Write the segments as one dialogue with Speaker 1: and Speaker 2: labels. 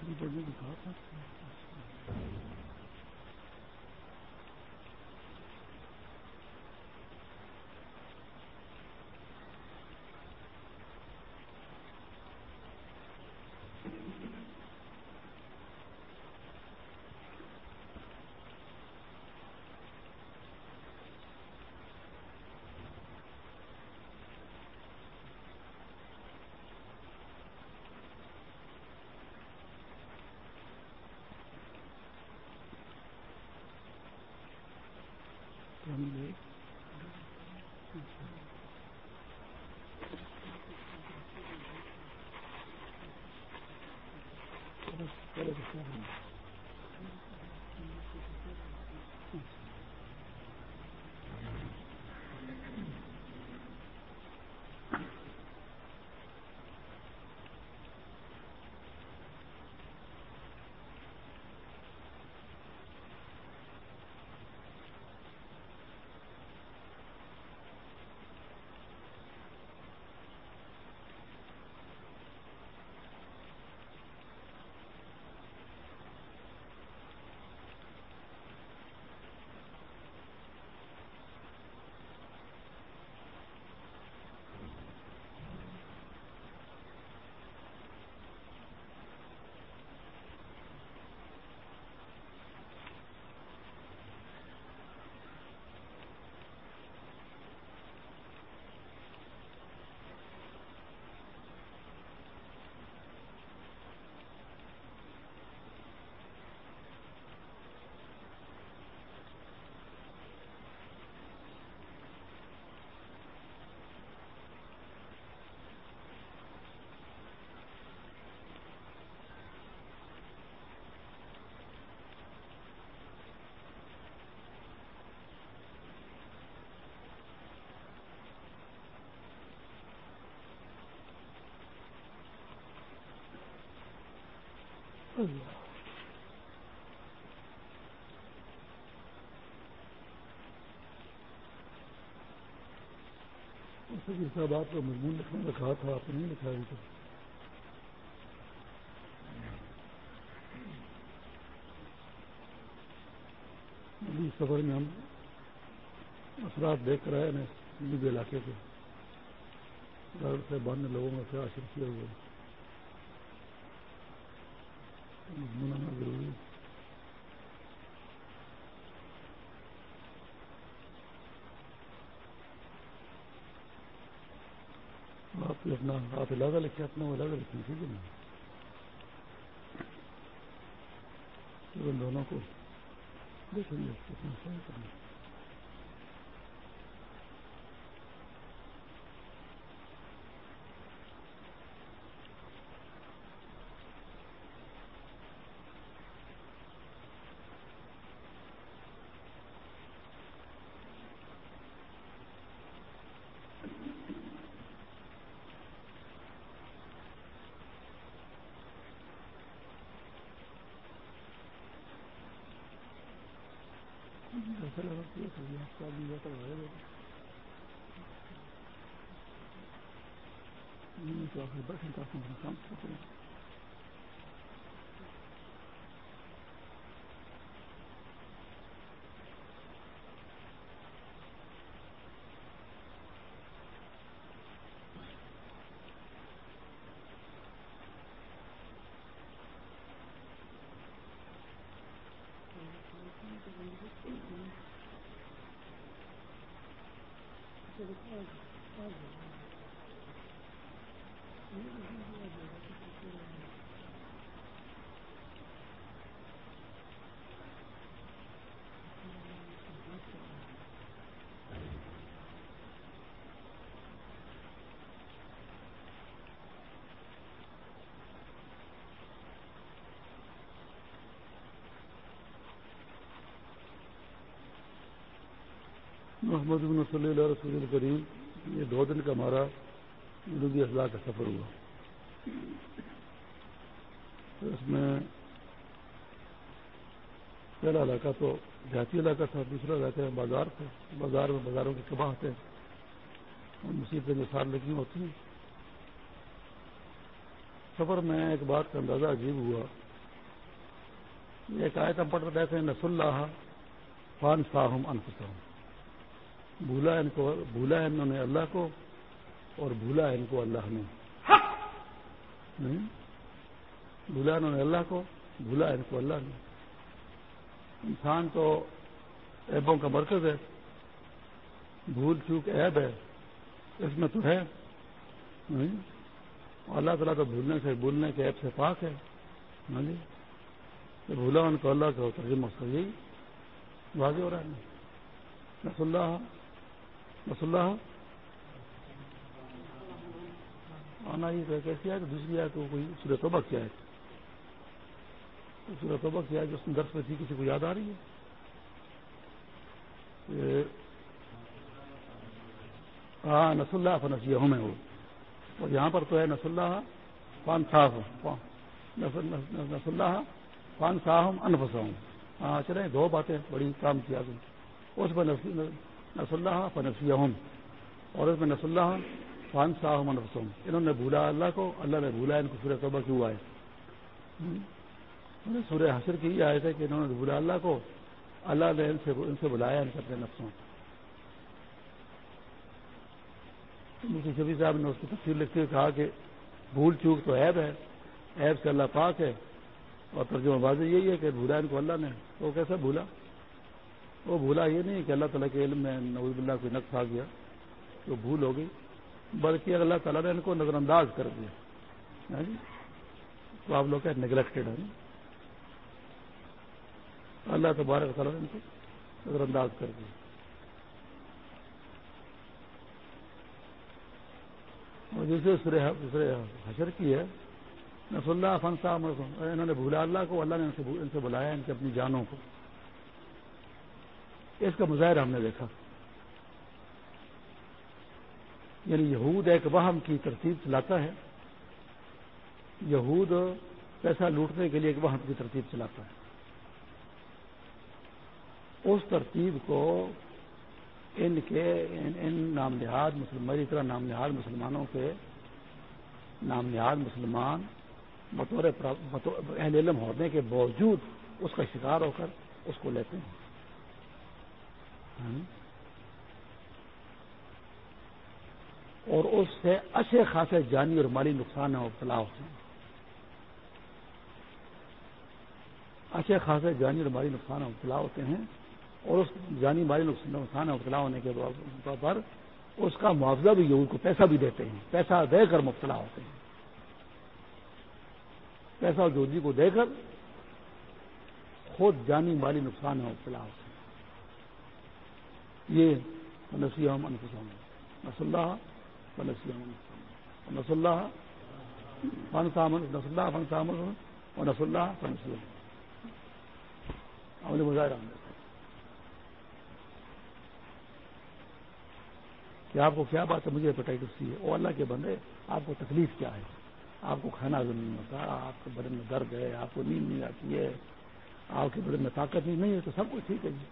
Speaker 1: دوسری صاحب آپ کو مضمون لکھنے کا کہا تھا، آپ نے نہیں لکھا ابھی تک سفر میں ہم اثرات دیکھ کر آئے نا علاقے کے۔ سے باندھنے لوگوں میں کیا حاصل کیا ہوئے مضمون ضروری ہے آپ اپنا آپ علاقہ لکھے اپنا وہ علاقہ لکھیں، ٹھیک ہے نا؟ دونوں کو دیکھیں گے کتنا صحیح کرنا محمد بن صلی اللہ رسول الکریم، یہ دو دن کا ہمارا جنوبی اضلاع کا سفر ہوا۔ اس میں پہلا علاقہ تو دیہاتی علاقہ تھا، دوسرا علاقہ بازار تھا۔ بازار میں بازاروں کے کباہ تھے۔ اور مصیبتیں جو سار لگی ہوتی ہیں۔ سفر میں ایک بات کا اندازہ عجیب ہوا۔ ایک آیت ہم پڑھتے رہتے ہیں نس اللہ فان صاحم انفسم بھولا ان کو بھولا ہے انہوں نے اللہ کو اور بھولا ہے ان کو اللہ نے۔ بھولا انہوں نے اللہ کو بھولا ان کو اللہ نے۔ انسان تو ایبوں کا مرکز ہے۔ بھول چوک ایب ہے۔ اس میں تو ہے۔ اللہ تعالیٰ تو بھولنے سے بھولنے کے ایپ سے پاک ہے۔ جی۔ بھولا ان کو اللہ کا ترجمہ یہی واضح ہو رہا ہے۔ نس اللہ نس اللہ۔ آنا یہ کیسی ہے؟ دوسری آئے تو کوئی سورت توبہ کیا ہے سورت توبہ کیا ہے جو اس میں درس میں تھی، کسی کو یاد آ رہی ہے؟ ہاں نس اللہ فنسی ہوں میں وہ اور یہاں پر تو ہے نس اللہ پان صاحب نس اللہ پان صاحب انفساؤں ہاں چلیں، دو باتیں بڑی کام کیا تم اس میں نس اللہ فنسی اور اس میں نس اللہ فان صاحب انفساؤں انہوں نے بھولا اللہ کو، اللہ نے بھولا ان کو، سورہ توبہ کیوں آئے سورہ حشر کی یہ آئے تھے کہ انہوں نے بھولا اللہ کو، اللہ نے ان سے ان سے بلایا ان سے اپنے نفسوں۔ مفتی شبی صاحب نے اس کی تفصیل لکھتے ہوئے کہا کہ بھول چوک تو عیب ہے، عیب سے اللہ پاک ہے۔ اور ترجمہ بازی یہی ہے کہ بھولا ان کو اللہ نے، وہ کیسے بھولا؟ وہ بھولا یہ نہیں کہ اللہ تعالیٰ کے علم میں نوز اللہ کوئی نقص آ گیا تو بھول ہو گئی۔ بلکہ اللہ تعالیٰ نے ان کو نظر انداز کر دیا ہاں جی؟ تو آپ لوگ نگلیکٹڈ ہیں؟ اللہ تبارک تعالیٰ نے ان کو نظر انداز کر دیا۔ اور دوسرے دوسرے حشر کی ہے نس اللہ فن صاحب انہوں نے بھولا اللہ کو، اللہ نے ان سے بلایا، ان کے اپنی جانوں کو۔ اس کا مظاہرہ ہم نے دیکھا۔ یعنی یہود ایک وہم کی ترتیب چلاتا ہے۔ یہود پیسہ لوٹنے کے لیے ایک وہم کی ترتیب چلاتا ہے۔ اس ترتیب کو ان کے، ان نام نہاد مسلم طرح نام نہاد مسلمانوں کے نام نہاد مسلمان بطور اہل علم ہونے کے باوجود اس کا شکار ہو کر اس کو لیتے ہیں۔ اور اس سے اچھے خاصے جانی اور مالی نقصان مبتلا ہوتے ہیں۔ اچھے خاصے جانی اور مالی نقصان مبتلا ہوتے ہیں۔ اور اس جانی، مالی نقصان مبتلا ہونے کے طور پر اس کا معاوضہ بھی ان کو پیسہ بھی دیتے ہیں۔ پیسہ دے کر مبتلا ہوتے ہیں۔ پیسہ جوجی کو دے کر خود جانی، مالی نقصان میں مبتلا ہوتے ہیں۔ یہ نسیم نس اللہ نسیم نس اللہ فن سامن نس اللہ فن سامن اور نس اللہ فن سلم مظاہرہ کہ آپ کو کیا بات ہے؟ مجھے ہیپیٹائٹس سی ہے۔ وہ اللہ کے بندے، آپ کو تکلیف کیا ہے؟ آپ کو کھانا نہیں ہوتا، آپ کے بدن میں درد ہے، آپ کو نیند نہیں آتی ہے، آپ کے بدن میں طاقت نہیں ہے تو سب کچھ ٹھیک ہے جی۔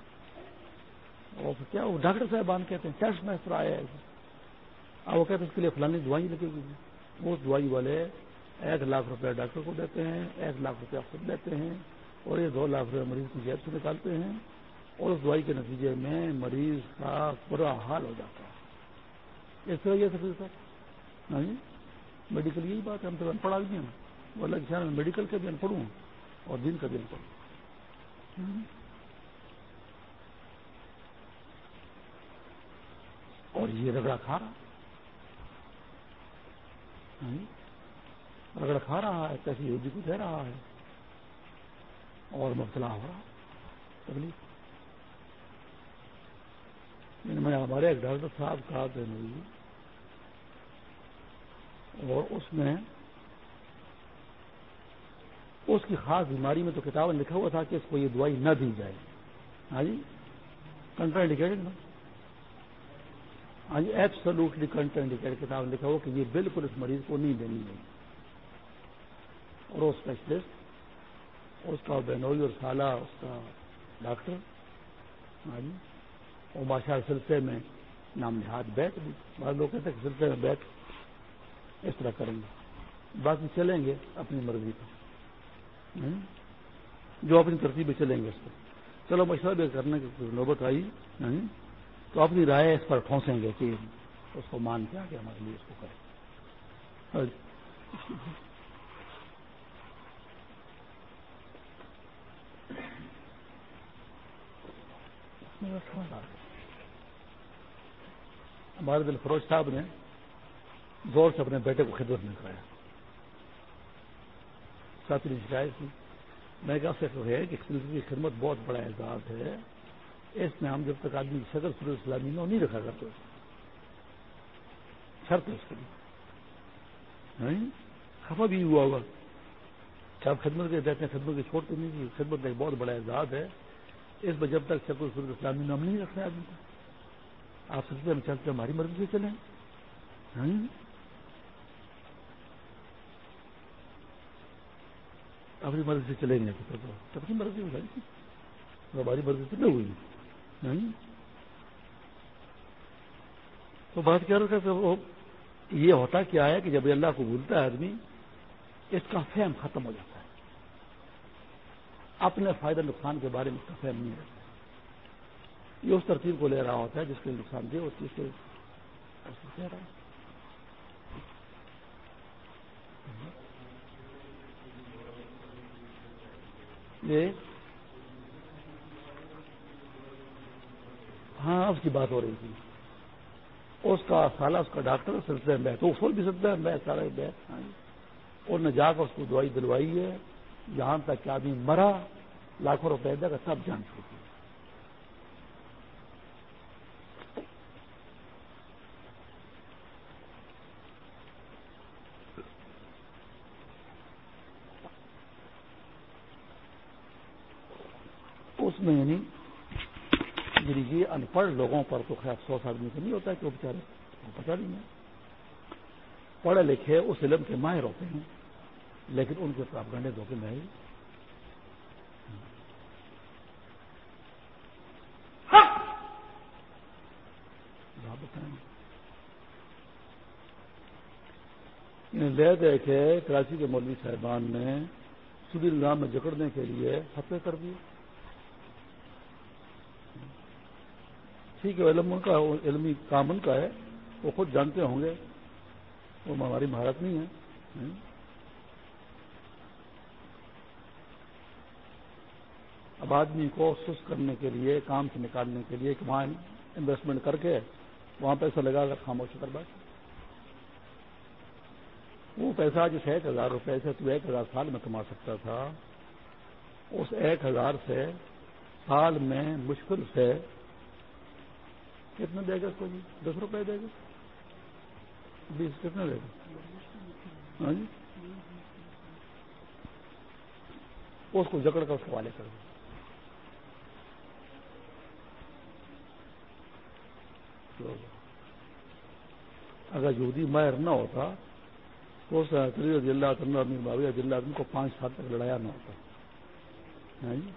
Speaker 1: اور کیا وہ ڈاکٹر صاحبان کہتے ہیں، ٹیسٹ میں اس طرح آیا ہے۔ اب وہ کہتے ہیں اس کے لیے فلانی دوائی لگے گی وہ دوائی والے ایک لاکھ روپے ڈاکٹر کو دیتے ہیں، ایک لاکھ روپیہ خود دیتے ہیں اور یہ دو لاکھ روپے مریض کی جیب سے نکالتے ہیں اور اس دوائی کے نتیجے میں مریض کا برا حال ہو جاتا ہے۔ اس طرح یہ سب ہاں جی؟ میڈیکل یہی بات ہے، ہم تو ان پڑھ آدمی ہیں۔ وہ اللہ کے میں میڈیکل کا بھی ان پڑھوں اور دین کا بھی ان پڑھوں۔ ہاں جی؟ اور یہ رگڑا کھا رہا ہاں جی؟ رگڑا کھا رہا ہے، کیسی یوگی کو دے رہا ہے۔ اور مبتلا ہو رہا تکلیف یعنی میں ہمارے ایک ڈاکٹر صاحب کہا کہ اور اس میں اس کی خاص بیماری میں تو کتاب لکھا ہوا تھا کہ اس کو یہ دوائی نہ دی جائے۔ ہاں جی؟ کنٹرا انڈیکیٹڈ نا۔ ہاں جی ایپسلوٹلی کنٹرا کتاب لکھا ہوا کہ یہ بالکل اس مریض کو نہیں دینی ہے۔ اور وہ اسپیشلسٹ اس کا بینوئی اور سالہ، اس کا ڈاکٹر ہاں جی اور بادشاہ سلسلے میں نام نہاد بیٹھ بھی بعض لوگ کہتے ہیں کہ سلسلے میں بیٹھ اس طرح کریں گے۔ باقی چلیں گے اپنی مرضی پر۔ ہاں جی، جو اپنی ترتیب میں چلیں گے اس پر۔ چلو مشورہ بھی کرنے کی نوبت آئی۔ ہاں جی، تو اپنی رائے اس پر ٹھونسیں گے کہ اس کو مان کے آگے ہمارے لیے اس کو کریں۔ ہمارے دل فروز صاحب نے زور سے اپنے بیٹے کو خدمت میں کرایا۔ ساتھی نے شکایت کی۔ میں کہا سے ہے کہ خدمت بہت بڑا اعزاز ہے۔ اس میں ہم جب تک آدمی صدر سر اسلامی نو نہیں رکھا کرتے، شرط اس کے لیے۔ خفا بھی ہوا ہوگا۔ کہ آپ خدمت کے دیتے ہیں، خدمت کی چھوڑتے نہیں کی خدمت ایک بہت بڑا اعزاز ہے۔ اس میں جب تک شکر سر اسلامی نام نہیں رکھتے آدمی کو۔ آپ سلسلے میں چلتے ہماری مرضی سے چلیں۔ اپنی مرضی سے چلیں گے تو اپنی مرضی ہو جائے ہماری مرضی سے نہیں ہوئی۔ تو بات کیا رہا کہ یہ ہوتا کیا ہے کہ جب اللہ کو بھولتا ہے آدمی، اس کا فہم ختم ہو جاتا ہے۔ اپنے فائدہ نقصان کے بارے میں اس کا فہم نہیں رہتا یہ اس ترتیب کو لے رہا ہوتا ہے جس کے نقصان دے اس چیز سے کہہ رہا ہے ہاں اس کی بات ہو رہی تھی۔ اس کا سالہ، اس کا ڈاکٹر سلسلے میں تو اس بھی سلسلے میں سارا بیت اور نے جا کر اس کو دوائی دلوائی ہے۔ جہاں تک کہ آدمی مرا، لاکھوں روپے دے گا سب جان چکی اس میں یعنی یہ ان پڑھ لوگوں پر تو خیر افسوس آدمی کو نہیں ہوتا کہ وہ بےچارے پتا نہیں ہے۔ پڑھے لکھے اس علم کے ماہر ہوتے ہیں، لیکن ان کے پراپ گنڈے دھوکے میں ہی لے دے کے کراچی کے مولوی صاحبان نے سودی نظام میں جکڑنے کے لیے فتح کر دیے۔ ٹھیک ہے علم ان کا علمی کام ان کا ہے، وہ خود جانتے ہوں گے۔ وہ ہماری مہارت نہیں ہے۔ اب آدمی کو سست کرنے کے لیے، کام سے نکالنے کے لیے وہاں انویسٹمنٹ کر کے وہاں پیسہ لگا کر خاموش کر بیٹھ وہ پیسہ جس ایک ہزار روپے سے تو ایک ہزار سال میں کما سکتا تھا، اس ایک ہزار سے سال میں مشکل سے کتنے دے گا اس کو جی؟ دس روپے دے گا؟ بیس کتنے دے گا؟ ہاں جی؟ اس کو جکڑ کر اس کے والے کر دیں اگر یہودی ماہر نہ ہوتا، تو اس رضی اللہ تعالیٰ اللہ عنہ کو پانچ سال تک لڑایا نہ ہوتا۔ ہاں جی؟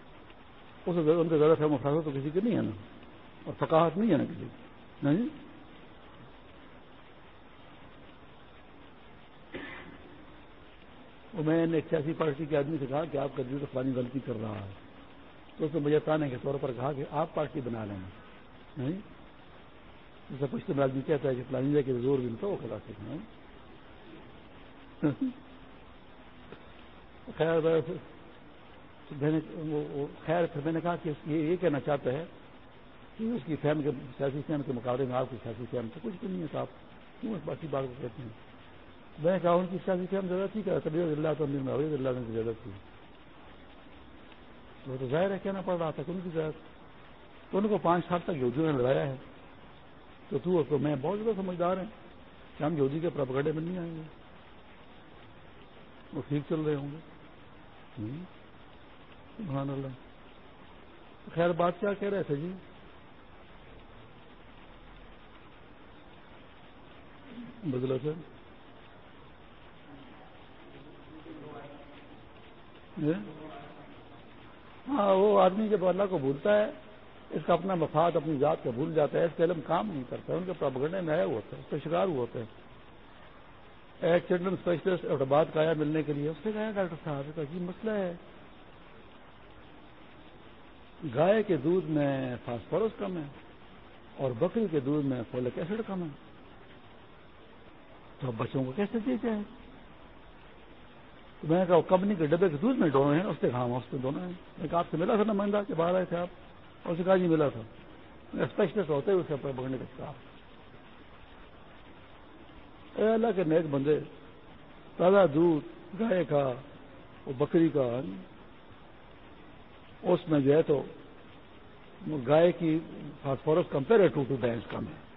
Speaker 1: اس ان کا زیادہ فہم افراد تو کسی کے نہیں ہے نا۔ اور فقاحت نہیں ہے نا کسی نہیں جی؟ میں نے ایک سیاسی پارٹی کے آدمی سے کہا کہ آپ کا دل فلانی غلطی کر رہا ہے۔ تو اس نے مجھے تانے کے طور پر کہا کہ آپ پارٹی بنا لیں۔ نہیں جیسے پشت میں آدمی کہتا ہے کہ فلانی کے زور بھی نہیں وہ کلا سکھنا ہاں جی؟ خیر خیر، پھر میں نے کہا کہ یہ کہنا چاہتا ہے اس کی فہم کے سیاسی فہم کے مقابلے میں آپ کی سیاسی فہم سے کچھ بھی نہیں ہے صاحب۔ کیوں اس باقی بات کو کہتے ہیں؟ میں کہا ان کی سیاسی فہم زیادہ تھی کہ طبیعت اللہ تو امیر معاویہ اللہ نے زیادہ تھی وہ تو ظاہر ہے، کہنا پڑ رہا تھا کہ ان کی زیادہ تو ان کو پانچ سال تک یہودیوں نے لڑایا ہے۔ تو تو تو میں بہت زیادہ سمجھدار ہیں کہ ہم یہودی کے پرپگڑے میں نہیں آئیں گے۔ وہ ٹھیک چل رہے ہوں گے۔ سبحان اللہ۔ خیر، بات کیا کہہ رہے تھے جی بدلا سر ہاں وہ آدمی جب اللہ کو بھولتا ہے، اس کا اپنا مفاد، اپنی ذات کو بھول جاتا ہے، اس کا علم کام نہیں کرتا ہے ان کے پرابگنڈے میں آئے ہوتے ہیں اس کا شکار ہوتے ہیں ایک چلڈرن اسپیشلسٹ احتباد کا آیا ملنے کے لیے، اس نے کہا ڈاکٹر صاحب کا عجیب مسئلہ ہے۔ گائے کے دودھ میں فاسفورس کم ہے، اور بکری کے دودھ میں فولک ایسڈ کم ہے۔ تو بچوں کو کیسے دی جائے تو میں نے کہا کمپنی کے ڈبے کے دودھ میں دونوں ہیں، اس ہاں اس میں دونوں ہیں۔ میں کہا آپ سے ملا تھا نا مہنگا کہ باہر آئے تھے آپ؟ اور کہا جی ملا تھا۔ اسپیشلسٹ ہوتے اس کے پکڑنے کا اے اللہ کے نیک بندے، تازہ دودھ، گائے کا، وہ بکری کا، اس میں جو ہے تو گائے کی فاسفورس کمپیئر ٹو ٹو بینس کم ہے۔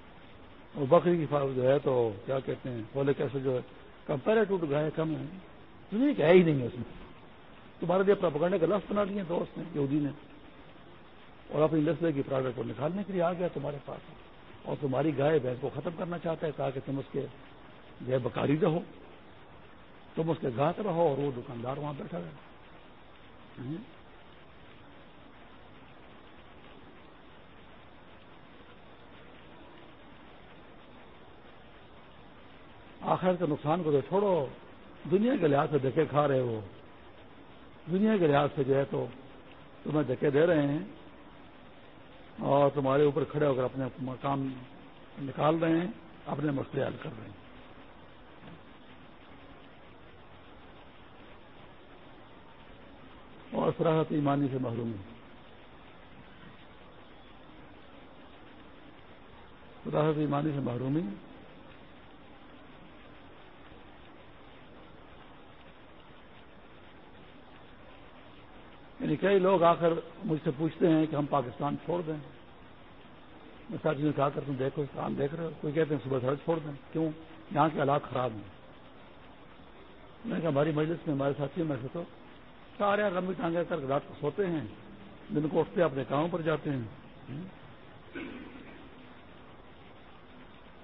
Speaker 1: اور بکری کی جو ہے تو کیا کہتے ہیں فولک ایسڈ جو ہے کمپیئر گائے کم ہے دنیا کہ ہے ہی نہیں ہے اس میں۔ تمہارے لیے اپنا پکڑنے کا لفظ بنا دیے دوست نے، یہودی نے۔ اور اپنی لسلے کی پروڈکٹ کو نکالنے کے لیے آ گیا تمہارے پاس۔ اور تمہاری گائے بھینس کو ختم کرنا چاہتا ہے تاکہ تم اس کے جو بکاری رہو۔ تم اس کے گاہک رہو اور وہ دکاندار وہاں بیٹھا رہے۔ آخر کے نقصان کو تو چھوڑو، دنیا کے لحاظ سے دھکے کھا رہے ہو۔ دنیا کے لحاظ سے جو ہے تو تمہیں دھکے دے رہے ہیں۔ اور تمہارے اوپر کھڑے ہو کر اپنے مقام نکال رہے ہیں، اپنے مسئلے حل کر رہے ہیں۔ اور فراہت ایمانی سے محرومی فراہت ایمانی سے محرومی یعنی کئی لوگ آ کر مجھ سے پوچھتے ہیں کہ ہم پاکستان چھوڑ دیں۔ میں ساتھ نے کہا کر تم دیکھو کام دیکھ رہے ہو۔ کوئی کہتے ہیں صبح سڑک چھوڑ دیں۔ کیوں؟ یہاں کے حالات خراب ہیں۔ میں کہا، ہماری مجلس میں، ہمارے ساتھی میں سے تو سارے لمبی ٹانگے کر رات کو سوتے ہیں۔ دن کو اٹھتے اپنے کاموں پر جاتے ہیں۔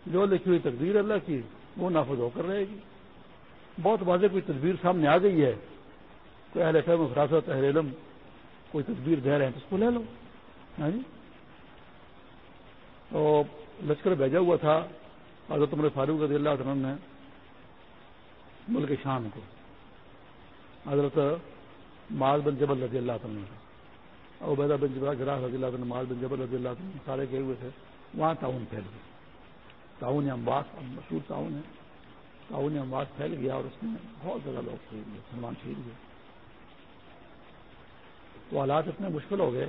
Speaker 1: جو لکھی ہوئی تقدیر اللہ کی، وہ نافذ ہو کر رہے گی۔ بہت واضح کوئی تصویر سامنے آ گئی ہے۔ تو اہل فہم فراست اہل علم کوئی تصویر دے رہے ہیں تو اس کو لے لو۔ ہاں جی۔ تو لشکر بھیجا ہوا تھا حضرت عمر فاروق رضی اللہ عنہ نے ملک شام کو۔ حضرت مال بن جبل رضی اللہ عنہ اور عبیدہ بن جبا گراہ رضی اللہ عنہ مال بن جبل رضی اللہ عنہ، سارے گئے ہوئے تھے۔ وہاں تعاون پھیل گیا۔ تعاون امباس مشہور تعاون ہے۔ تعاون امباس پھیل گیا اور اس میں بہت زیادہ لوگ شہید ہوئے، مسلمان شہید ہوئے۔ تو حالات اتنے مشکل ہو گئے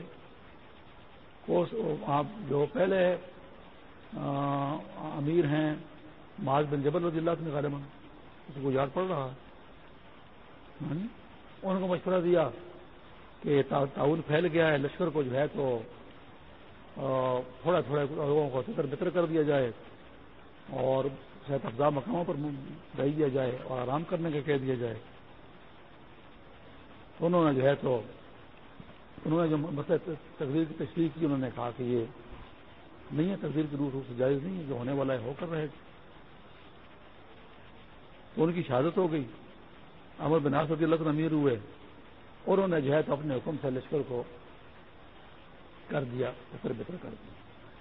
Speaker 1: آپ جو پہلے امیر ہیں، معاذ بن جبل رضی اللہ نے غالباً اس کو یاد پڑ رہا ہاں جی؟ ان کو مشورہ دیا کہ تعاون پھیل گیا ہے، لشکر کو جو ہے تو تھوڑا تھوڑا لوگوں کو فکر بتر کر دیا جائے اور صحت افزا مقاموں پر بھیج دیا جائے اور آرام کرنے کا کہہ دیا جائے۔ انہوں نے جو ہے تو انہوں نے جو مسئلہ تقریر کی تشریح کی، انہوں نے کہا کہ یہ نہیں ہے، تقریر کی روح سے جائز نہیں ہے، جو ہونے والا ہے ہو کر رہے تو ان کی شہادت ہو گئی۔ امر بنا صدی اللہ امیر ہوئے اور انہوں نے جو ہے تو اپنے حکم سے لشکر کو کر دیا بہتر بہتر کر دیا۔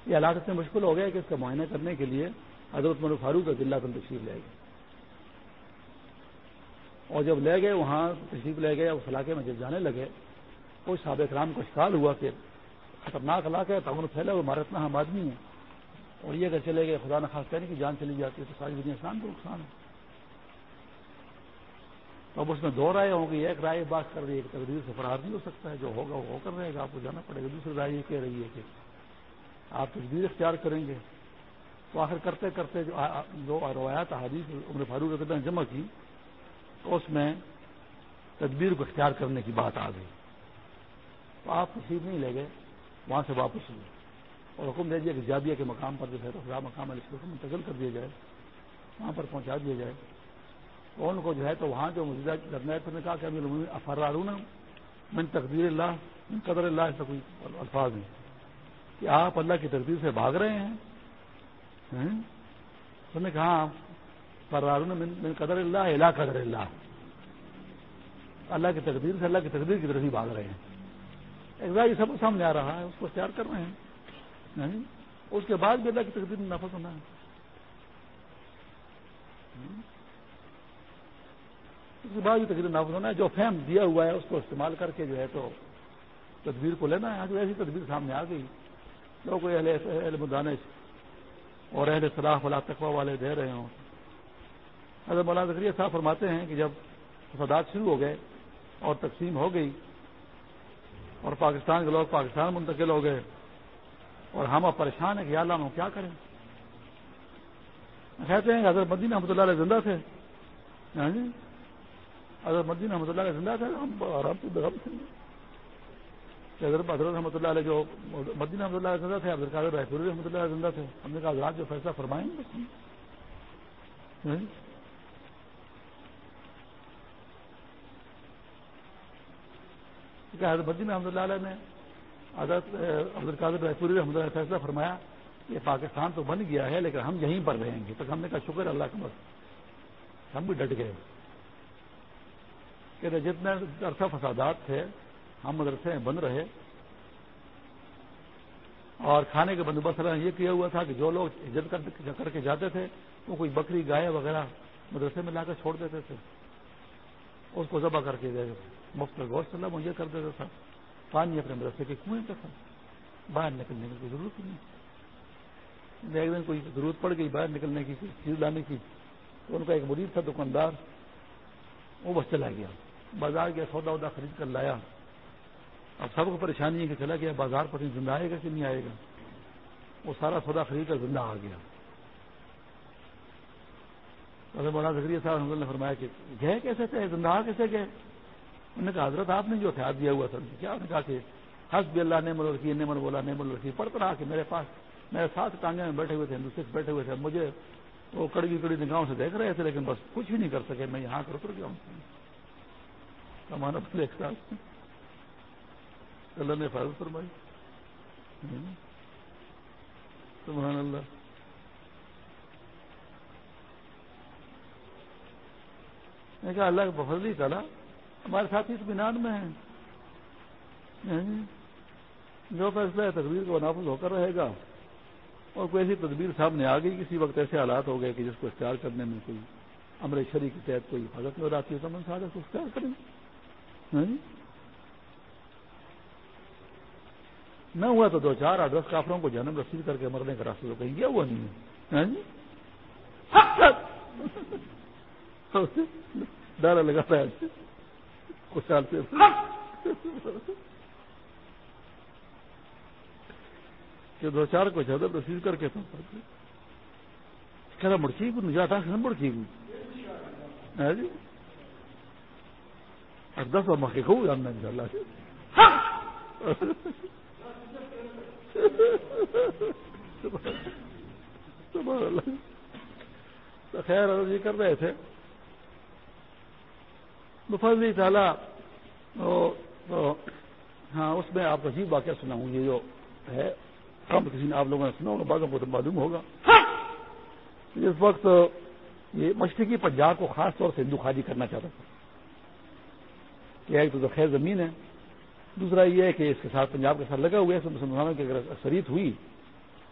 Speaker 1: یہ حالات اتنے مشکل ہو گیا کہ اس کا معائنہ کرنے کے لیے حضرت مر فاروق کا ضلع تشریف لے گئے۔ اور جب لے گئے، وہاں تشریف لے گئے، اس علاقے میں جب جانے لگے کوئی سابق رام کو شکال ہوا کہ خطرناک علاقہ ہے، تعاون پھیلا وہ ہمارا اتنا ہم آدمی ہے اور یہ اگر چلے گئے، خدا نخواست کہنے کی جان چلی جاتی ہے تو ساری دنیا اسلام کو نقصان ہے۔ تو اب اس میں دو رائے ہوں گی۔ ایک رائے بات کر رہی ہے کہ تقدیر سے فرار نہیں ہو سکتا ہے، جو ہوگا وہ ہو کر رہے گا، آپ کو جانا پڑے گا۔ دوسری رائے یہ کہہ رہی ہے کہ آپ تقدیر اختیار کریں گے۔ تو آخر کرتے کرتے جو روایات حدیث عمر فاروق نے جمع کی، تو اس میں تدبیر کو اختیار کرنے کی بات آ گئی۔ تو آپ تشریف نہیں لے گئے، وہاں سے واپس ہوئے۔ اور حکم دے دیا کہ جابیہ کے مقام پر جو ہے تو خدا مقام ہے اس کو منتقل کر دیا جائے، وہاں پر پہنچا دیا جائے۔ تو ان کو جو ہے تو وہاں جو مجھے پر نے کہا کہ ابھی افرارون من تقدیر اللہ، من قدر اللہ ایسا کوئی الفاظ ہیں کہ آپ اللہ کی تقدیر سے بھاگ رہے ہیں انہوں نے کہا فرارون من قدر اللہ اللہ قدر اللہ۔ اللہ کی تقدیر سے اللہ کی تقدیر کی طرف ہی بھاگ رہے ہیں۔ ایک سب سامنے آ رہا ہے، اس کو تیار کر رہے ہیں۔ اس کے بعد بھی اللہ کی تقدیر میں نفس ہونا ہے۔ اس کے بعد بھی تقریباً نافذ ہونا ہے۔ جو فہم دیا ہوا ہے، اس کو استعمال کر کے جو ہے تو تدبیر کو لینا ہے۔ آج ایسی تدبیر سامنے آ گئی۔ جو کوئی اہل علم دانش اور اہل صلاح والا تقوی والے دے رہے ہوں۔ اگر مولانا ذکریہ صاحب فرماتے ہیں کہ جب فسادات شروع ہو گئے اور تقسیم ہو گئی اور پاکستان کے لوگ پاکستان منتقل ہو گئے۔ اور ہم اب پریشان ہیں کہ یا اللہ ہم کیا کریں۔ کہتے ہیں کہ حضرت مدینہ احمد اللہ علیہ زندہ تھے۔ ہاں جی؟ حضرت مدینہ احمد اللہ علیہ زندہ تھے۔ ہم آرام سے تھے۔ حضرت حضرت رحمۃ اللہ علیہ جو مدینہ احمد اللہ زندہ تھے عبد القادر رائے رحمۃ اللہ علیہ زندہ تھے۔ ہم نے کہا حضرات جو فیصلہ فرمائیں گے۔ ہاں جی؟ ہاں جی؟ حضرت مدینہ احمد اللہ علیہ نے حضرت عبد القادر رائے پوری رحمۃ اللہ فیصلہ فرمایا کہ پاکستان تو بن گیا ہے لیکن ہم یہیں پر رہیں گے۔ تو ہم نے کہا شکر اللہ کا بس۔ ہم بھی ڈٹ گئے۔ کہ جتنے عرصہ فسادات تھے، ہم مدرسے بند رہے۔ اور کھانے کے بندوبست یہ کیا ہوا تھا کہ جو لوگ عزت کر کے جاتے تھے، وہ کوئی بکری، گائے وغیرہ مدرسے میں لا کر چھوڑ دیتے تھے۔ اس کو ذبح کر کے مفت کا گوشت اللہ مجھے کر دیتا تھا۔ پانی اپنے مدرسے کے کنویں کا تھا۔ باہر نکلنے کی کوئی ضرورت نہیں۔ ایک دن کوئی ضرورت پڑ گئی، باہر نکلنے کی چیز لانے کی۔ تو ان کا ایک مریض تھا، دکاندار۔ وہ بس چلا گیا۔ بازار گیا، سودا وودا خرید کر لایا۔ اب سب کو پریشانی ہے کہ چلا گیا۔ بازار پر زندہ آئے گا کہ نہیں آئے گا؟ وہ سارا سودا خرید کر زندہ آ گیا۔ مولانا زکری صاحب نے فرمایا کہ گئے کیسے تھے؟ زندہ کیسے گئے؟ انہوں نے کہا، حضرت آپ نے جو ہتھیار دیا ہوا تھا کیا؟ انہوں نے کہا کہ حس بھی اللہ نے مل رکھی نے مل بولا نے مل رکھی پڑھتا رہا کہ میرے پاس، میرے ساتھ ٹانگے میں بیٹھے ہوئے تھے، ہندوستان سے بیٹھے ہوئے تھے۔ مجھے وہ کڑی کڑی نگاہوں سے دیکھ رہے تھے، لیکن بس کچھ بھی نہیں کر سکے۔ میں یہاں کر اتر گیا ہوں؟ کمانا پہلے ساتھ اللہ نے حفاظت فرمائی۔ سبحان اللہ۔ میں کہا، اللہ کا بفضلی تعالیٰ۔ ہمارے ساتھی اس بنان میں ہیں۔ یعنی جو فیصلہ ہے تقریر کو نافذ ہو کر رہے گا۔ اور کوئی ایسی تدبیر سامنے آ گئی، کسی وقت ایسے حالات ہو گئے کہ جس کو اختیار کرنے میں کوئی امر شری کے تحت کوئی حفاظت نہیں ہو رہی ہے تو من ساتھ اختیار کریں۔ یعنی نہ ہوا تو دو چار آدھ دس کافروں کو جنم رسید کر کے مرنے کا راستہ تو کہیں گیا، ہوا نہیں ہے۔ یعنی ڈالا لگاتا ہے۔ سے۔ کہ دو چار کو زیادہ رسیو کر کے تم کہہ مڑکی کو نجات سے مڑکی کو جی۔ اور دس اور مکے کو جاننا ان شاء اللہ۔ تو خیر یہ کر رہے تھے۔ فضلی تعالیٰ ہاں اس میں آپ عجیب واقعہ سناؤں یہ جو ہے کم کسی نے آپ لوگوں نے سنا ہوگا، بعضوں کو تو معلوم ہوگا۔ ہاں! اس وقت یہ مشرقی پنجاب کو خاص طور سے ہندو خالی کرنا چاہتا تھا۔ کہ ایک تو خیر زمین ہے، دوسرا یہ ہے کہ اس کے ساتھ پنجاب کے ساتھ لگا ہوا ہے مسلمانوں کی اگر اکثریت ہوئی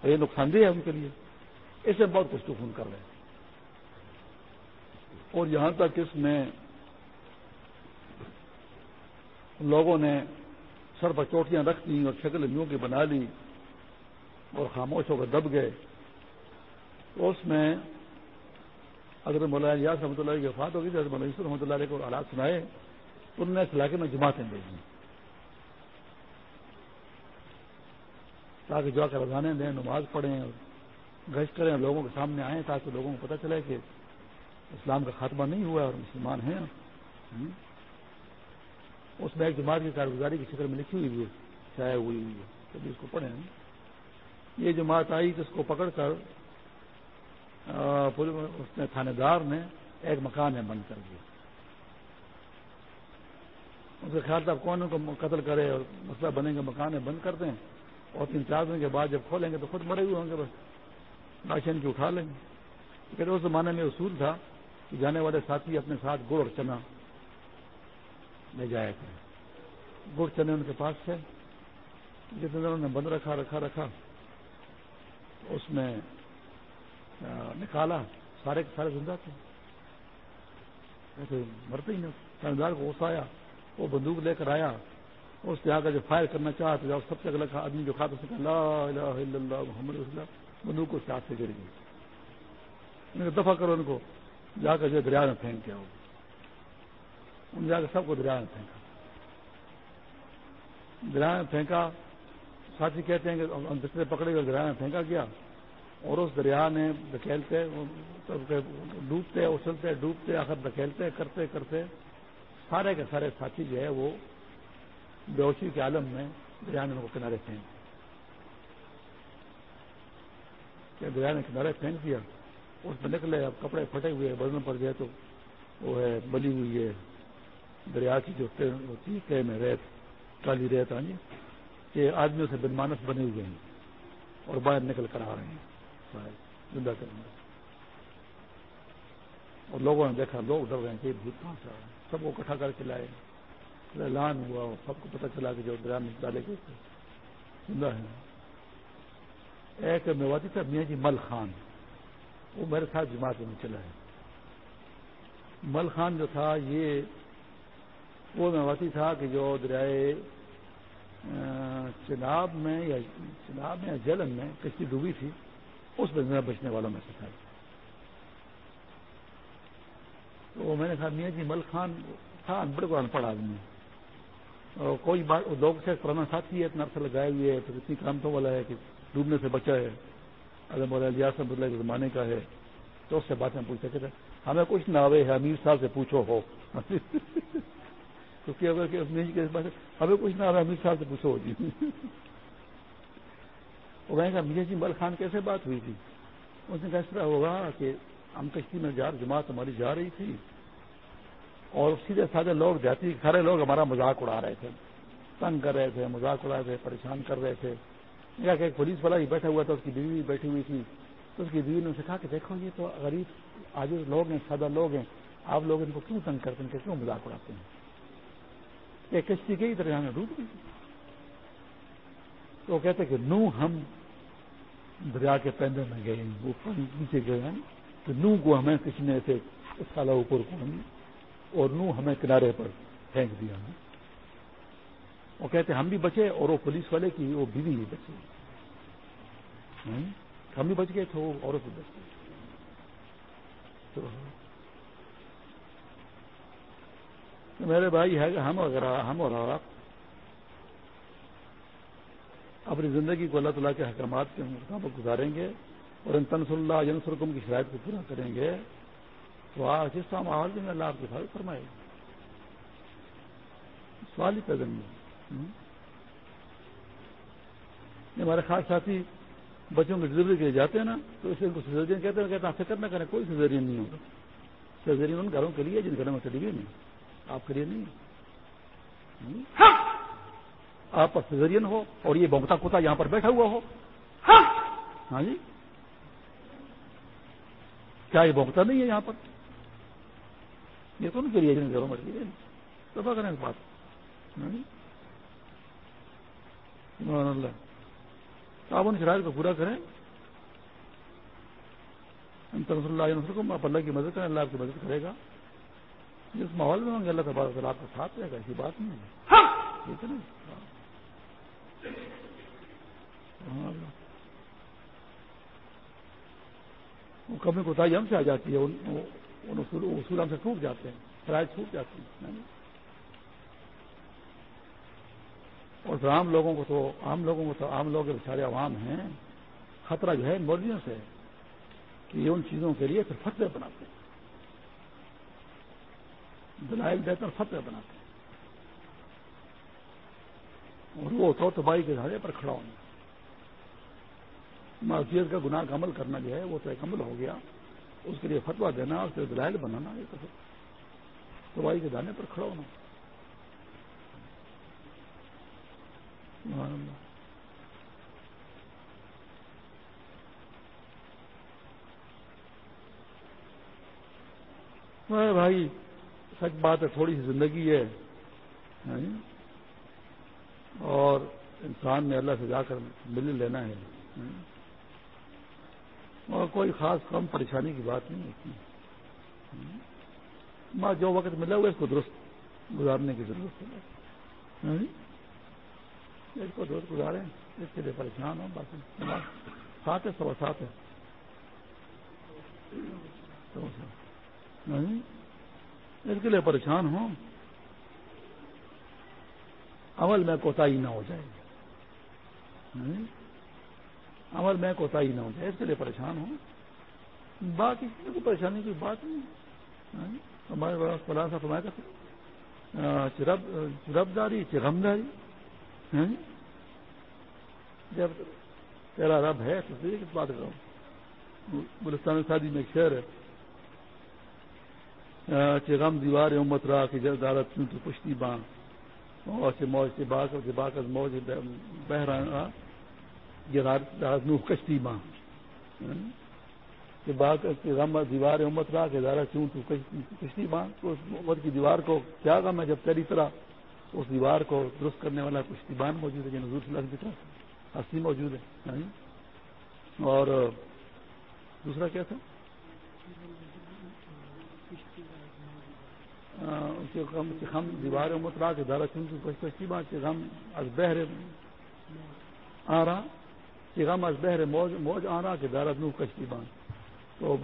Speaker 1: تو یہ نقصان دہ ہے ان کے لیے۔ اس میں بہت کچھ تو فون کر رہے ہیں۔ اور یہاں تک اس میں لوگوں نے سر پر چوٹیاں رکھ دی اور شکل یوں کی بنا لی اور خاموش ہو کر دب گئے۔ اس میں اگر مولانا یاس رحمۃ اللہ کی وفات ہوگی تو مولانا رحمۃ اللہ علیہ کو آلات سنائے۔ تو انہوں نے اس علاقے میں جماعتیں بھیجی تاکہ جو کر رضانے دیں، نماز پڑھیں اور گشت کریں، لوگوں کے سامنے آئیں تاکہ لوگوں کو پتہ چلے کہ اسلام کا خاتمہ نہیں ہوا اور مسلمان ہیں۔ اس میں ایک جماعت کی کارگزاری کی شکل میں لکھی ہوئی ہے چاہے ہوئی ہوئی ہے۔ کبھی اس کو پڑھیں۔ یہ جماعت آئی تو اس کو پکڑ کر اس نے تھانے دار نے ایک مکان ہے بند کر دیا۔ اس کا خیال تھا کون کو قتل کرے اور مسئلہ بنے گا مکان ہے بند کر دیں۔ اور تین چار دن کے بعد جب کھولیں گے تو خود مرے ہوئے ہوں گے بس۔ لاشن کی اٹھا لیں گے۔ لیکن اس زمانے میں اصول تھا کہ جانے والے ساتھی اپنے ساتھ گڑ اور چنا۔ لے جایا کرے گڑ چنے ان کے پاس تھے۔ جتنے دنوں نے بند رکھا رکھا رکھا، اس میں نکالا۔ سارے کے سارے زندہ تھے۔ ایسے مرتے ہی نہیں۔ تھاندار کو غصہ آیا۔ وہ بندوق لے کر آیا۔ اس نے آ کر جو فائر کرنا چاہا تو جب سب سے اگلا آدمی جو کھاتا سکا لا الہ الا اللہ محمد رسول اللہ۔ بندوق کو ساتھ سے گر گئی دفاع کرو ان کو۔ جا کر جو دریا میں پھینک کیا ہوگا ان جا کے سب کو دریا میں پھینکا۔ دریا میں پھینکا، ساتھی کہتے ہیں کہ دوسرے پکڑے ہوئے دریا میں پھینکا گیا اور اس دریا نے دکھیلتے ڈوبتے، اچھلتے، ڈوبتے، آخر دکھیلتے کرتے کرتے۔ سارے کے سارے ساتھی جو ہے وہ بیوشی کے عالم میں دریا نے ان کو کنارے پھینک دریا نے کنارے پھینک دیا اس میں نکلے، اب کپڑے پھٹے ہوئے، بدن پر گئے تو وہ ہے، بلی ہوئی ہے۔ دریا کی جو ہوتی ہے میں ریت، کالی ریت آنی، کہ آدمیوں سے بدمانس بنے ہوئے ہیں اور باہر نکل کر آ رہے ہیں۔ زندہ کرنے اور لوگوں نے دیکھا، لوگ ڈر رہے ہیں کہ بھوت کہاں سے آ رہے ہیں۔ سب کو اکٹھا کر کے لائے۔ اعلان ہوا اور سب کو پتہ چلا کہ جو دریا میں ڈالے گئے زندہ ہے ایک میواتی تھا، میاں جی مل خان۔ وہ میرے ساتھ جماعت میں چلا ہے۔ مل خان جو تھا، یہ وہ میواتی تھا کہ جو دریائے چناب میں یا چناب میں یا جلن میں کشتی ڈوبی تھی، اس میں بچنے والوں میں سے تھا۔ تو میں نے کہا، میاں جی مل خان تھا ان پڑھ کو ان پڑھ آدمی۔ اور کوئی بات لوگ سے پرانا ساتھی ہے اتنا عرصہ لگائے ہوئے ہے پھر اتنی کامتوں والا ہے کہ ڈوبنے سے بچا ہے۔ اگر مولا لیاس بدلہ کے زمانے کا ہے۔ تو اس سے باتیں پوچھ سکے تھے، ہمیں کچھ نہ آئے ہے امیر صاحب سے پوچھو ہو۔ ہمیں کچھ نہ آئے امیر صاحب سے پوچھو جی۔ وہ کہا میاں جی مل خان کیسے بات ہوئی تھی؟ اس نے کہا، اس طرح ہوگا کہ ہم کشتی میں جا، جماعت ہماری جا رہی تھی اور سیدھے سادھے لوگ جاتی سارے لوگ ہمارا مذاق اڑا رہے تھے۔ تنگ کر رہے تھے، مذاق اڑا رہے تھے، پریشان کر رہے تھے۔ یا کہ ایک پولیس والا ہی بیٹھا ہوا تھا، اس کی بیوی بھی بیٹھی ہوئی تھی۔ تو اس کی بیوی نے اسے کہا کہ دیکھو، یہ تو غریب آج لوگ ہیں، سادہ لوگ ہیں۔ آپ لوگ ان کو کیوں تنگ کرتے ہیں؟ کیوں مذاق اڑاتے ہیں؟ ایک کشتی گئی دریا میں ڈوب گئی تو وہ کہتے کہ نو ہم دریا کے پیندے میں گئے وہ پانی نیچے گئے ہیں۔ تو نو کو ہمیں کسی نے ایسے سالہ اوپر کو اور نو ہمیں کنارے پر پھینک دیا۔ وہ کہتے ہم بھی بچے اور وہ پولیس والے کی وہ بیوی بھی بچے۔ ہاں؟ ہم بھی بچ گئے تھے وہ عورت بھی بچ گئی۔ میرے بھائی ہے کہ ہم اگر ہم اور آپ اپنی زندگی کو اللہ تعالیٰ کے حکامات کے مطابق گزاریں گے اور ان تنس اللہ ینسرکم کی شرائط کو پورا کریں گے تو جس طرح ماحول میں اللہ آپ کے ساتھ فرمائے گا۔ سوال ہی پیدا نہیں ہمارے خاص ساتھی بچوں کے ڈلیوری کے لیے جاتے ہیں نا، تو اسے سزرین کہتے ہیں کہتے ہیں فکر نہ کریں، کوئی سزرین نہیں ہوگا سزرین ان گھروں کے لیے، جن گھروں میں چلی گئی نہیں۔ آپ کے لیے نہیں آپ پر سزرین ہو اور یہ بمتا کتا یہاں پر بیٹھا ہوا ہو۔ ہاں جی۔ کیا یہ بمتا نہیں ہے یہاں پر؟ یہ تو ان کے لیے گئی۔ دفاع کریں اس بات۔ اللہ۔ آپ ان شرائط کو پورا کریں۔ اللہ کو آپ اللہ کی مدد کریں اللہ آپ کی مدد کرے گا۔ جس ماحول میں ہوں گے اللہ تبارک آپ کا ساتھ رہے گا ایسی بات نہیں ہے۔ ٹھیک ہے نا وہ کمی کوتاہی ہم سے آ جاتی ہے ان اصول ہم سے ٹوٹ جاتے ہیں شرائط چھوٹ جاتی ہیں اور عام لوگوں کو تو عام لوگوں کو تو عام لوگ بیچارے عوام ہیں خطرہ جو ہے مولویوں سے کہ یہ ان چیزوں کے لیے پھر فتح بناتے ہیں۔ دلائل دیتے اور فتح بناتے ہیں۔ اور وہ تو تباہی کے دھارے پر کھڑا ہونا۔ معاشیت کا گناہ کا عمل کرنا جو ہے وہ تو ایک عمل ہو گیا۔ اس کے لیے فتوا دینا، اس کے دلائل بنانا، یہ تو تباہی کے دانے پر کھڑا ہونا۔ بھائی سچ بات ہے، تھوڑی سی زندگی ہے۔ اور انسان نے اللہ سے جا کر مل لینا ہے۔ اور کوئی خاص کم پریشانی کی بات نہیں ہوتی۔ ہاں جی؟ جو وقت ملا ہوا اس کو درست گزارنے کی ضرورت ہے۔ اس کو درست گزاریں، اس کے لیے پریشان ہوں باقی سات ہے، سوا سات ہے۔ اس کے لیے پریشان ہوں۔ عمل میں کوتا نہ ہو جائے۔ عمل میں کوتا نہ ہو جائے، اس کے لیے پریشان ہوں۔ باقی کوئی پریشانی کی بات نہیں۔ ہمارے بڑا فلاں فرمایا کرتے چرب چرب داری چرم داری۔ جب تیرا رب ہے، تو کس بات کروں گلستان شادی میں ایک شہر ہے۔ چغم دیوار امت را کی دارت کیوں تو پشتی بان. موج سے موج سے باغ سے باغ موج بہرا دارت نو کشتی بان. کہ باغ غم دیوار امت را کہ دارا کیوں تو کشتی بان. تو اس امت کی دیوار کو کیا غم ہے جب تیری طرح اس دیوار کو درست کرنے والا کشتی بان موجود ہے جنہوں صلی اللہ کی طرف ہستی موجود ہے اور دوسرا کیا تھا؟ ہم دیوار مترا کے دارا چن کی کشتی بات کہ از بہر آ رہا کہ غم از بہر موج موج آ رہا کہ دارا نو کشتی بان تو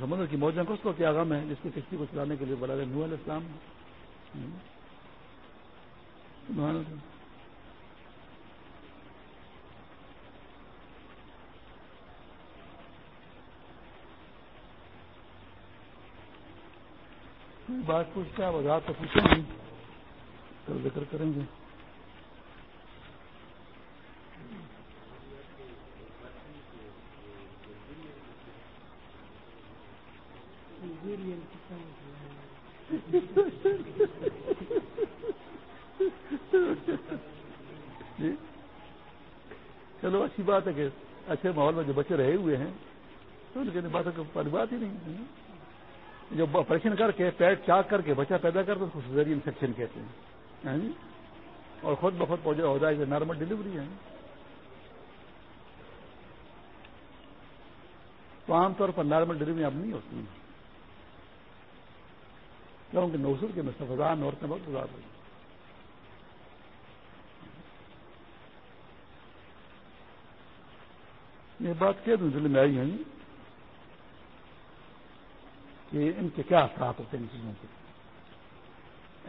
Speaker 1: سمندر کی موجیں کس کو کیا غم ہے؟ جس کی کشتی کو چلانے کے لیے بلا رہے نو علیہ السلام۔ بات پوچھتا ہے وضاحت تو پوچھیں گے۔ کل ذکر کریں گے۔ جی۔ چلو، اچھی بات ہے کہ اچھے ماحول میں جو بچے رہے ہوئے ہیں، تو ان کے بات بات ہی نہیں۔ جو آپریشن کر کے پیٹ چاک کر کے بچہ پیدا کرتے اس کو سزری انفیکشن کہتے ہیں۔ ہاں جی؟ اور خود بخود پوجا ہو جائے نارمل ڈلیوری ہے۔ تو عام طور پر نارمل ڈلیوری اب نہیں ہوتی کیونکہ نوسر کے مستفزان عورتیں بہت گزار رہی یہ بات کہہ دوں دل میں آئی ہیں؟ کہ ان کے کیا اثرات ہوتے ہیں ان چیزوں کے۔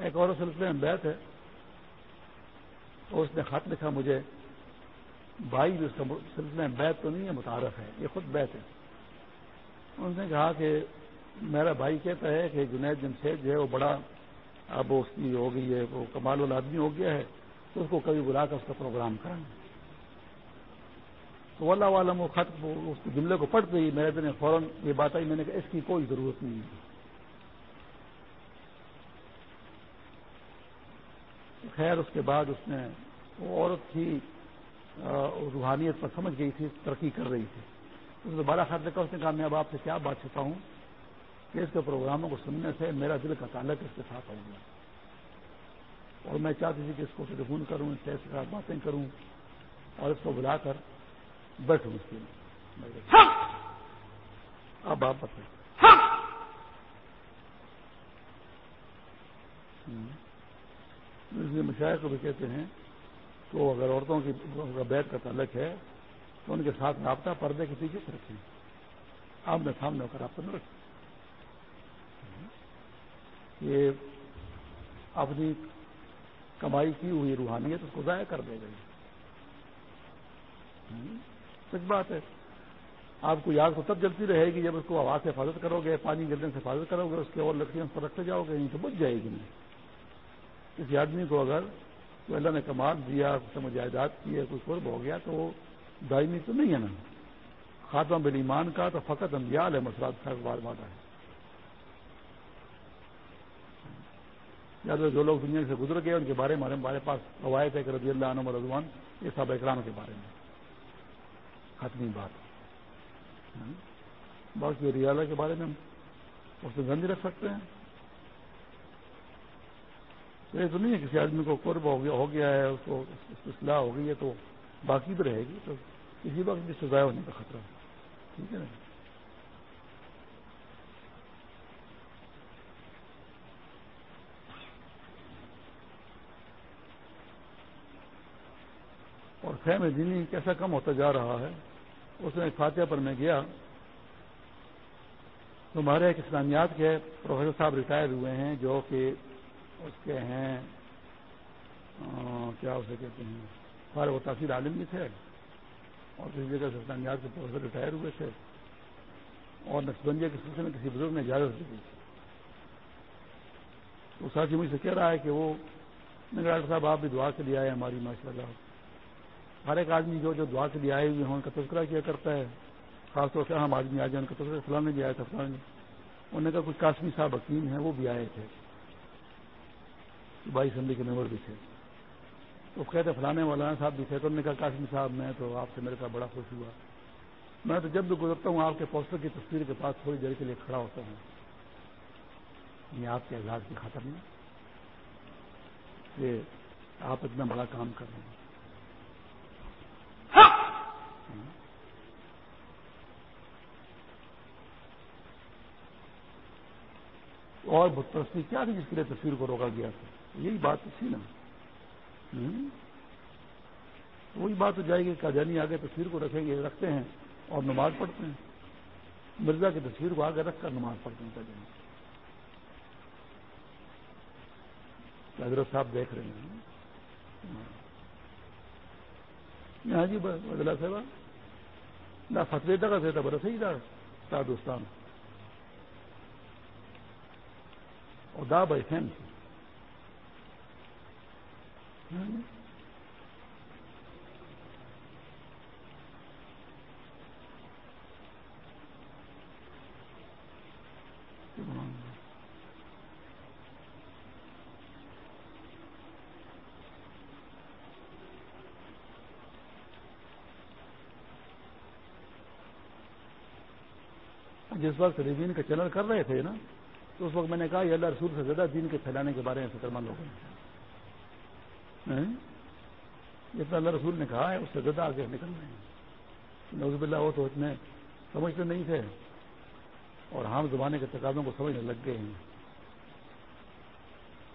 Speaker 1: ایک اور سلسلے میں بیت ہے۔ اور اس نے خط لکھا، مجھے بھائی جو سلسلے میں بیت تو نہیں ہے، متعارف ہے۔ یہ خود بیت ہے۔ انہوں نے کہا کہ میرا بھائی کہتا ہے کہ جنید جمشید جو ہے، وہ بڑا اب اس کی ہو گئی ہے، وہ کمال والا آدمی ہو گیا ہے، تو اس کو کبھی بلا کر اس کا پروگرام کریں۔ تو اللہ عالم وہ خط اس جملے کو پڑھتے ہی میرے دن فوراً یہ بات آئی، میں نے کہا اس کی کوئی ضرورت نہیں ہے۔ خیر، اس کے بعد اس نے وہ عورت تھی روحانیت پر سمجھ گئی تھی، ترقی کر رہی تھی۔ اس نے بارہ خط لکھا، اس نے کہا میں اب آپ سے کیا بات چاہتا ہوں؟ کہ اس کے پروگراموں کو سننے سے میرا دل کا تعلق اس کے ساتھ ہو گیا اور میں چاہتی تھی کہ اس کو ٹیلیفون کروں، اس سے باتیں کروں اور اس کو بلا کر بیٹھو اس کے اب آپ بتائیں۔ اس لیے مشاعر کو بھی کہتے ہیں تو اگر عورتوں کی بیت کا تعلق ہے تو ان کے ساتھ رابطہ پردے کے پیچھے سے رکھیں۔ آپ نے سامنے ہو کر رابطہ نہ رکھیں۔ یہ اپنی کمائی کی ہوئی روحانیت اس کو ضائع کر دے گئی سچ بات ہے۔ آپ کو یاد کو تب جلتی رہے گی جب اس کو آواز سے حفاظت کرو گے، پانی گرنے سے حفاظت کرو گے، اس کے اور لکڑیاں پر رکھتے جاؤ گے نہیں تو بچ جائے گی نہیں۔ کسی آدمی کو اگر تو اللہ نے کمال دیا مجھے جائیداد کی ہے، کوئی قرب ہو گیا، تو وہ دائمی تو نہیں ہے نا۔ خاتمہ بل ایمان کا تو فقط اندیال ہے مسئلہ وعدہ ہے۔ یا تو جو لوگ دنیا سے گزر گئے، ان کے بارے میں ہمارے پاس روایت ہے کہ رضی اللہ عنہ رضوان، یہ سب اکرام کے بارے میں۔ ختمی بات۔ باقی ریالہ کے بارے میں اس میں گندی رکھ سکتے ہیں۔ تو یہ تو نہیں ہے کسی آدمی کو قرب ہو گیا ہو گیا ہے، اس کو اصلاح ہو گئی ہے تو باقی بھی رہے گی۔ تو کسی وقت بھی سزائے ہونے کا خطرہ ٹھیک ہے نا؟ اور فہم دینی کیسا کم ہوتا جا رہا ہے۔ اس میں فاتحہ پر میں گیا۔ تو ہمارے ایک اسلامیات کے پروفیسر صاحب ریٹائر ہوئے ہیں جو کہ اس کے ہیں کیا اسے کہتے ہیں؟ فارغ و تاثیر عالم بھی تھے۔ اور کسی جگہ سے اسلامیات کے پروفیسر ریٹائر ہوئے تھے۔ اور نقصبندیہ کے سلسلے میں کسی بزرگ نے اجازت دی تو ساتھی مجھ سے کہہ رہا ہے کہ وہ ڈاکٹر صاحب، آپ بھی دعا کے لیے آئے ہماری ماشاء اللہ ہر ایک آدمی جو جو دعا کے لیے آئے ہوئے ہیں ان کا تذکرہ کیا کرتا ہے۔ خاص طور سے ہم آدمی آ جائیں ان کا تذکرہ فلاں بھی آیا تھا، فلاں انہوں نے کہا کچھ قاسمی صاحب حکیم ہیں، وہ بھی آئے تھے۔ بائی اسمبلی کے ممبر بھی تھے۔ تو کہتے فلانے مولانا صاحب بھی تھے۔ تو انہوں نے کہا قاسمی صاحب، میں تو آپ سے میرے کا بڑا خوش ہوا۔ میں تو جب بھی گزرتا ہوں، آپ کے پوسٹر کی تصویر کے پاس تھوڑی دیر کے لیے کھڑا ہوتا ہوں۔ یہ آپ کے اعزاز کی خاطر نہیں۔ کہ آپ اتنا بڑا کام کر رہے ہیں۔ اور بت پرستی کیا تھی جس کے لیے تصویر کو روکا گیا تھا؟ یہی بات تھی نا۔ وہی بات ہو جائے گی کاجانی آگے تصویر کو رکھیں گے، رکھتے ہیں اور نماز پڑھتے ہیں۔ مرزا کی تصویر کو آگے رکھ کر نماز پڑھتے ہیں کاجانی حضرت صاحب دیکھ رہے ہیں۔ ہاں۔, ہاں جی بدلا صاحب دا فتوی کا سے تھا بڑا دا تھا دوستان. او دا بائی فین جس وقت ریوین کا چینل کر رہے تھے نا، تو اس وقت میں نے کہا یہ اللہ رسول سے زیادہ دین کے پھیلانے کے بارے میں فکر مند ہو گئے۔ ہاں؟ جتنا اللہ رسول نے کہا ہے، اس سے زیادہ آگے نکل رہے ہیں۔ نوزب اللہ وہ تو اتنے سمجھتے نہیں تھے۔ اور ہم زمانے کے تقاضوں کو سمجھنے لگ گئے ہیں۔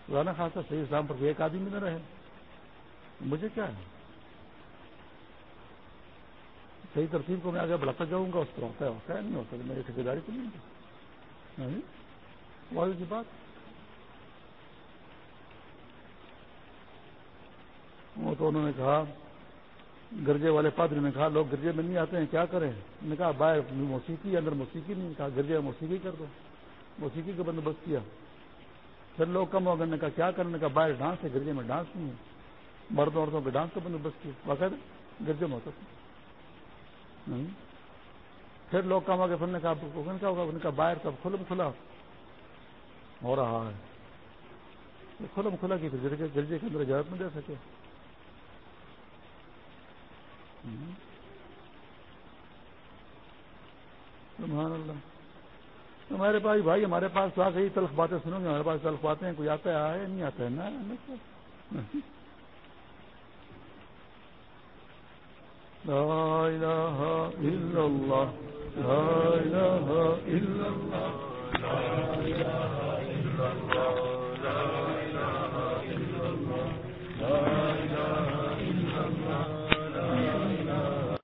Speaker 1: خاص خاصا صحیح اسلام پر کوئی ایک آدمی نہ رہے۔ مجھے کیا ہے؟ صحیح ترتیب کو میں آگے بڑھاتا جاؤں گا، اس پر ہوتا ہے ہوتا ہے، نہیں ہوتا میری ٹھیکیداری تو نہیں واضح کی بات؟ وہ تو انہوں نے کہا، گرجے والے پادری نے کہا، لوگ گرجے میں نہیں آتے ہیں، کیا کریں؟ نے کہا، باہر موسیقی، اندر موسیقی نہیں، کہا، گرجے موسیقی کر دو۔ موسیقی کا بندوبست کیا۔ پھر لوگ کم ہو گئے نے کہا، کیا کرنے کا باہر ڈانس ہے، گرجے میں ڈانس نہیں ہے۔ مردوں عورتوں کے ڈانس کا بندوبست کیا۔ باقاعدہ گرجے میں ہوتا تھا۔ پھر لوگ کم ہو گئے پھر نے کہا کیا ہوگا ان کا باہر کب کھلم کھلا۔ ہو رہا ہے۔ کھلم کھلا کی پھر گرجے کے اندر اجازت میں دے سکے۔ سبحان اللہ۔ ہمارے پاس بھائی، ہمارے پاس تو آ گئی تلخ باتیں سنو گے، ہمارے پاس تلخ باتیں ہیں، کوئی آتا ہے؟ آئے نہیں آتا ہے نا؟ لا الہ الا اللہ لا الہ الا اللہ لا الہ الا اللہ